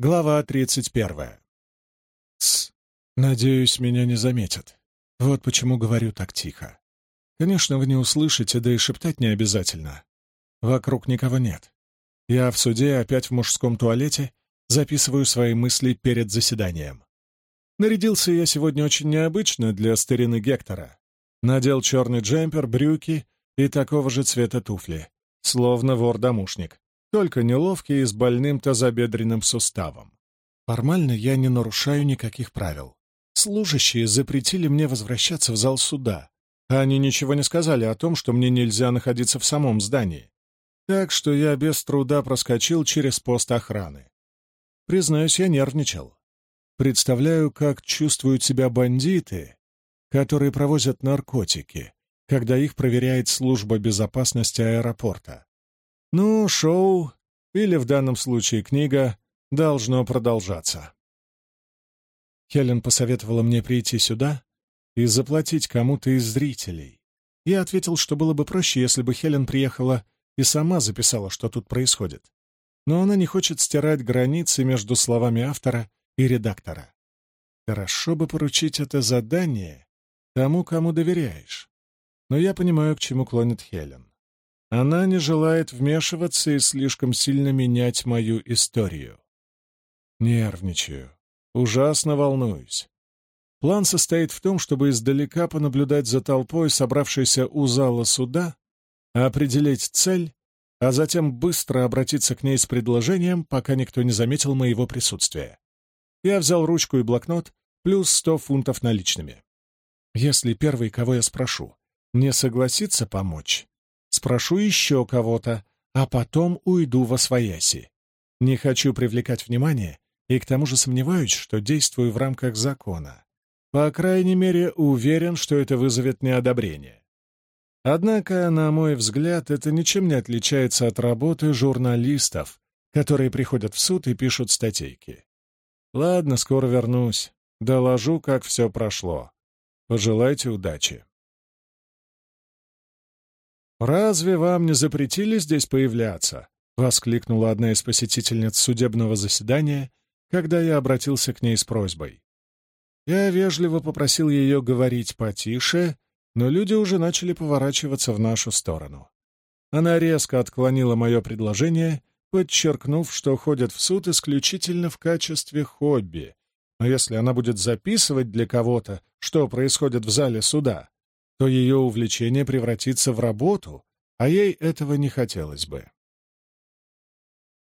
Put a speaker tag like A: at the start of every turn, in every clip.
A: Глава тридцать первая. С. Надеюсь, меня не заметят. Вот почему говорю так тихо. Конечно, вы не услышите, да и шептать не обязательно. Вокруг никого нет. Я в суде опять в мужском туалете записываю свои мысли перед заседанием. Нарядился я сегодня очень необычно для старины Гектора. Надел черный джемпер, брюки и такого же цвета туфли, словно вор-домушник только неловкий и с больным тазобедренным суставом. Формально я не нарушаю никаких правил. Служащие запретили мне возвращаться в зал суда, а они ничего не сказали о том, что мне нельзя находиться в самом здании. Так что я без труда проскочил через пост охраны. Признаюсь, я нервничал. Представляю, как чувствуют себя бандиты, которые провозят наркотики, когда их проверяет служба безопасности аэропорта. Ну, шоу, или в данном случае книга, должно продолжаться. Хелен посоветовала мне прийти сюда и заплатить кому-то из зрителей. Я ответил, что было бы проще, если бы Хелен приехала и сама записала, что тут происходит. Но она не хочет стирать границы между словами автора и редактора. Хорошо бы поручить это задание тому, кому доверяешь. Но я понимаю, к чему клонит Хелен. Она не желает вмешиваться и слишком сильно менять мою историю. Нервничаю. Ужасно волнуюсь. План состоит в том, чтобы издалека понаблюдать за толпой, собравшейся у зала суда, определить цель, а затем быстро обратиться к ней с предложением, пока никто не заметил моего присутствия. Я взял ручку и блокнот, плюс сто фунтов наличными. Если первый, кого я спрошу, не согласится помочь, Спрошу еще кого-то, а потом уйду во свояси. Не хочу привлекать внимание и к тому же сомневаюсь, что действую в рамках закона. По крайней мере, уверен, что это вызовет неодобрение. Однако, на мой взгляд, это ничем не отличается от работы журналистов, которые приходят в суд и пишут статейки. Ладно, скоро вернусь. Доложу, как все прошло. Пожелайте удачи. «Разве вам не запретили здесь появляться?» — воскликнула одна из посетительниц судебного заседания, когда я обратился к ней с просьбой. Я вежливо попросил ее говорить потише, но люди уже начали поворачиваться в нашу сторону. Она резко отклонила мое предложение, подчеркнув, что ходит в суд исключительно в качестве хобби, но если она будет записывать для кого-то, что происходит в зале суда, то ее увлечение превратится в работу, а ей этого не хотелось бы.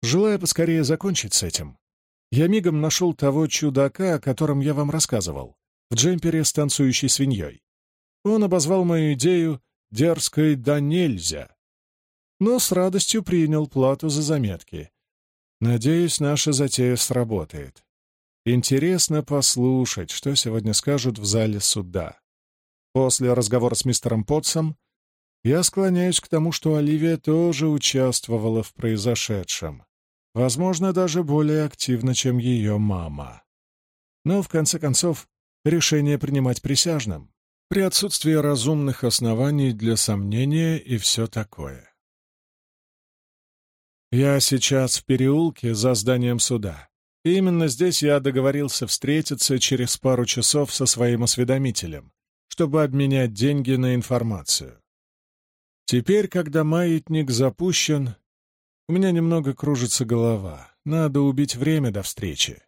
A: Желая поскорее закончить с этим, я мигом нашел того чудака, о котором я вам рассказывал, в джемпере с танцующей свиньей. Он обозвал мою идею «дерзкой да нельзя», но с радостью принял плату за заметки. Надеюсь, наша затея сработает. Интересно послушать, что сегодня скажут в зале суда. После разговора с мистером Потсом я склоняюсь к тому, что Оливия тоже участвовала в произошедшем. Возможно, даже более активно, чем ее мама. Но, в конце концов, решение принимать присяжным. При отсутствии разумных оснований для сомнения и все такое. Я сейчас в переулке за зданием суда. И именно здесь я договорился встретиться через пару часов со своим осведомителем, чтобы обменять деньги на информацию. Теперь, когда маятник запущен, у меня немного кружится голова. Надо убить время до встречи.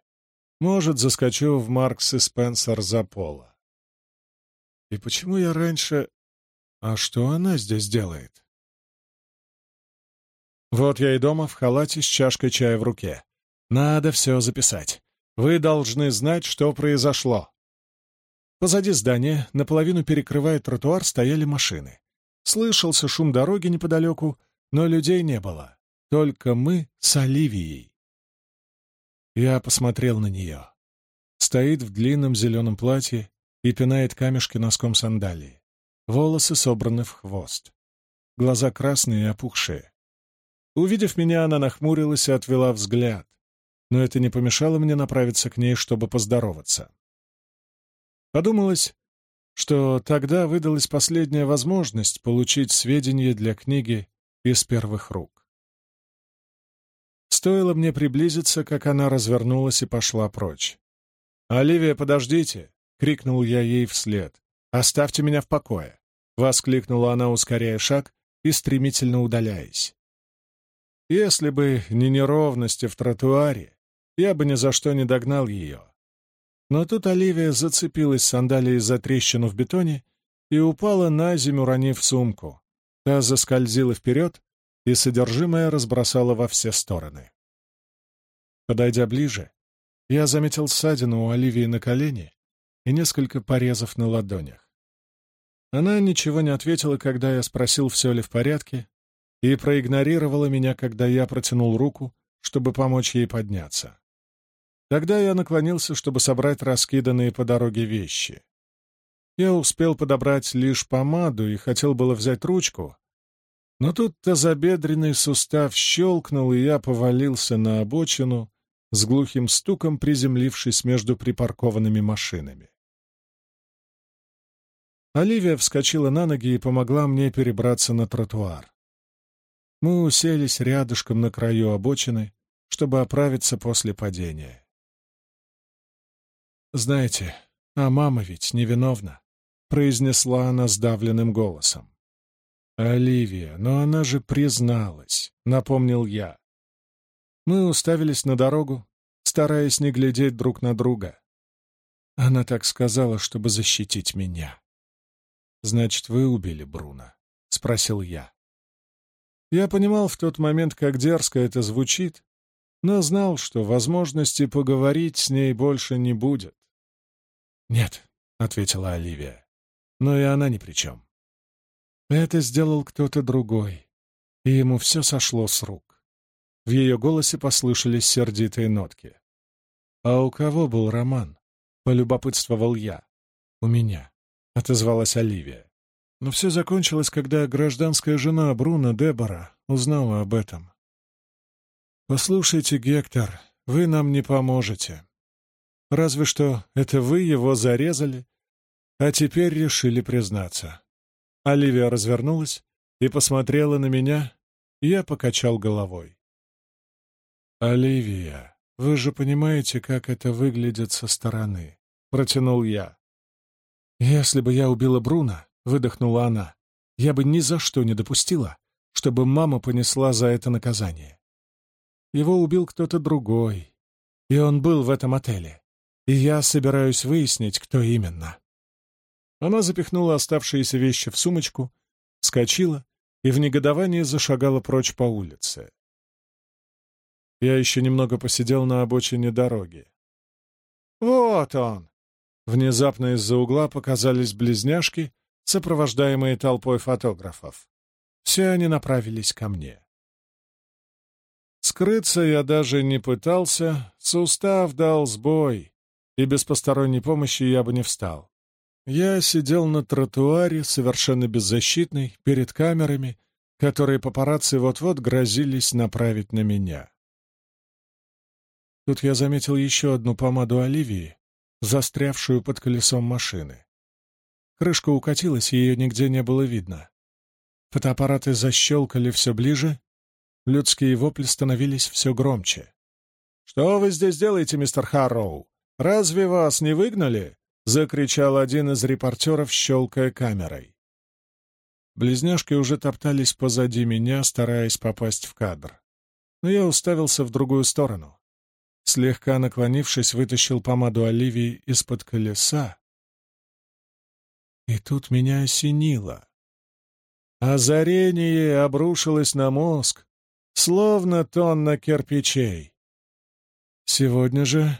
A: Может, заскочу в Маркс и Спенсер за пола. И почему я раньше... А что она здесь делает? Вот я и дома в халате с чашкой чая в руке. Надо все записать. Вы должны знать, что произошло. Позади здания, наполовину перекрывая тротуар, стояли машины. Слышался шум дороги неподалеку, но людей не было. Только мы с Оливией. Я посмотрел на нее. Стоит в длинном зеленом платье и пинает камешки носком сандалии. Волосы собраны в хвост. Глаза красные и опухшие. Увидев меня, она нахмурилась и отвела взгляд. Но это не помешало мне направиться к ней, чтобы поздороваться. Подумалось, что тогда выдалась последняя возможность получить сведения для книги из первых рук. Стоило мне приблизиться, как она развернулась и пошла прочь. «Оливия, подождите!» — крикнул я ей вслед. «Оставьте меня в покое!» — воскликнула она, ускоряя шаг и стремительно удаляясь. Если бы не неровности в тротуаре, я бы ни за что не догнал ее. Но тут Оливия зацепилась сандалией за трещину в бетоне и упала на землю, уронив сумку. Та заскользила вперед, и содержимое разбросало во все стороны. Подойдя ближе, я заметил ссадину у Оливии на колене и несколько порезов на ладонях. Она ничего не ответила, когда я спросил, все ли в порядке, и проигнорировала меня, когда я протянул руку, чтобы помочь ей подняться. Тогда я наклонился, чтобы собрать раскиданные по дороге вещи. Я успел подобрать лишь помаду и хотел было взять ручку, но тут тазобедренный сустав щелкнул, и я повалился на обочину, с глухим стуком приземлившись между припаркованными машинами. Оливия вскочила на ноги и помогла мне перебраться на тротуар. Мы уселись рядышком на краю обочины, чтобы оправиться после падения. «Знаете, а мама ведь невиновна», — произнесла она сдавленным голосом. «Оливия, но она же призналась», — напомнил я. Мы уставились на дорогу, стараясь не глядеть друг на друга. Она так сказала, чтобы защитить меня. «Значит, вы убили Бруно?» — спросил я. Я понимал в тот момент, как дерзко это звучит, но знал, что возможности поговорить с ней больше не будет. «Нет», — ответила Оливия, — «но и она ни при чем. Это сделал кто-то другой, и ему все сошло с рук. В ее голосе послышались сердитые нотки. «А у кого был роман?» — полюбопытствовал я. «У меня», — отозвалась Оливия. Но все закончилось, когда гражданская жена Бруно, Дебора, узнала об этом. «Послушайте, Гектор, вы нам не поможете. Разве что это вы его зарезали, а теперь решили признаться. Оливия развернулась и посмотрела на меня, и я покачал головой. «Оливия, вы же понимаете, как это выглядит со стороны», — протянул я. «Если бы я убила Бруно», — выдохнула она, — «я бы ни за что не допустила, чтобы мама понесла за это наказание. Его убил кто-то другой, и он был в этом отеле, и я собираюсь выяснить, кто именно». Она запихнула оставшиеся вещи в сумочку, вскочила и в негодовании зашагала прочь по улице. Я еще немного посидел на обочине дороги. «Вот он!» Внезапно из-за угла показались близняшки, сопровождаемые толпой фотографов. Все они направились ко мне. Скрыться я даже не пытался, сустав дал сбой, и без посторонней помощи я бы не встал. Я сидел на тротуаре, совершенно беззащитный, перед камерами, которые папарацци вот-вот грозились направить на меня. Тут я заметил еще одну помаду Оливии, застрявшую под колесом машины. Крышка укатилась, ее нигде не было видно. Фотоаппараты защелкали все ближе, людские вопли становились все громче. «Что вы здесь делаете, мистер Харроу? Разве вас не выгнали?» — закричал один из репортеров, щелкая камерой. Близняшки уже топтались позади меня, стараясь попасть в кадр. Но я уставился в другую сторону. Слегка наклонившись, вытащил помаду Оливии из-под колеса. И тут меня осенило. Озарение обрушилось на мозг, словно тонна кирпичей. Сегодня же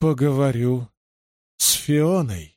A: поговорю с Фионой.